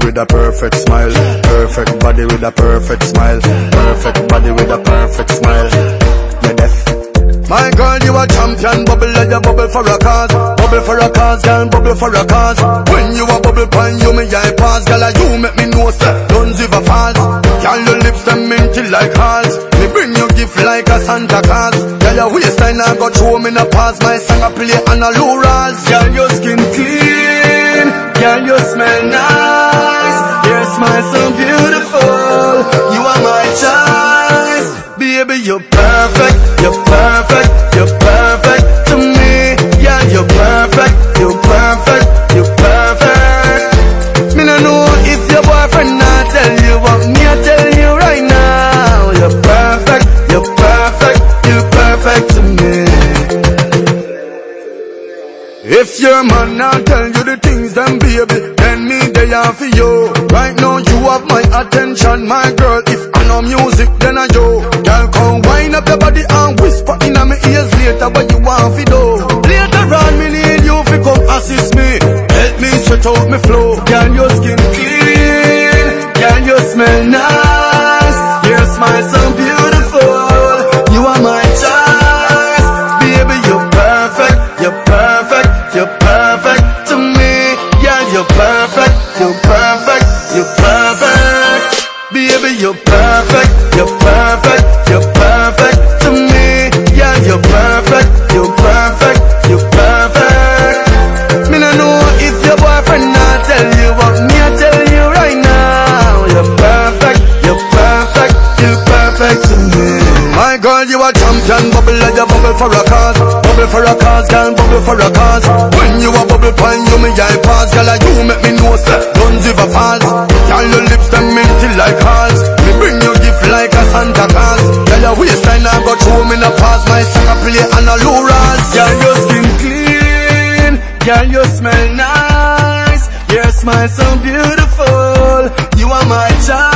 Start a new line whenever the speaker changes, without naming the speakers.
perfect smile. Perfect body with a perfect smile. Perfect body with a perfect smile. My girl, you a champion, bubble like a bubble for a cause. Bubble for a cause, girl, bubble for a cause. When you a bubble pan, you me I pass, girl, you make me know, sir. Don't give a false. Girl, your lips them minty like hearts. Me bring you gift like a Santa Claus. Girl, your waistline I got throw me in a pass. My song I play on a low. Girl, your skin clean. You're perfect. You're perfect. You're perfect to me. Yeah, you're perfect. You're perfect. You're perfect. Me no know if your boyfriend not tell you what me I tell you right now. You're perfect. You're perfect. You're perfect to me. If your man not tell you the things then baby, then me they are for you. Right now you have my attention, my girl. If I know music, then I yo. Girl, come your body and whisper in my ears later what you want for do. Later on, me need you to come assist me, help me sweat out me flow. Girl, your skin clean, girl, you smell nice, your smile so beautiful. You are my choice, baby, you're perfect, you're perfect, you're perfect to me. Yeah, you're perfect, you're perfect, you're perfect. Baby, you're perfect, you're perfect champion, bubble like a bubble for a cause. Bubble for a cause, girl, bubble for a cause. When you a bubble pan, you me I pass, girl, you make me know, sir. Don't give a false. Girl, your lips them minty like hearts. Me bring you gift like a Santa Claus. Girl, your waistline I got throw me in a pass. My song I play on a low rolls. Girl, your skin clean. Girl, you smell nice. Your smile so beautiful. You are my choice.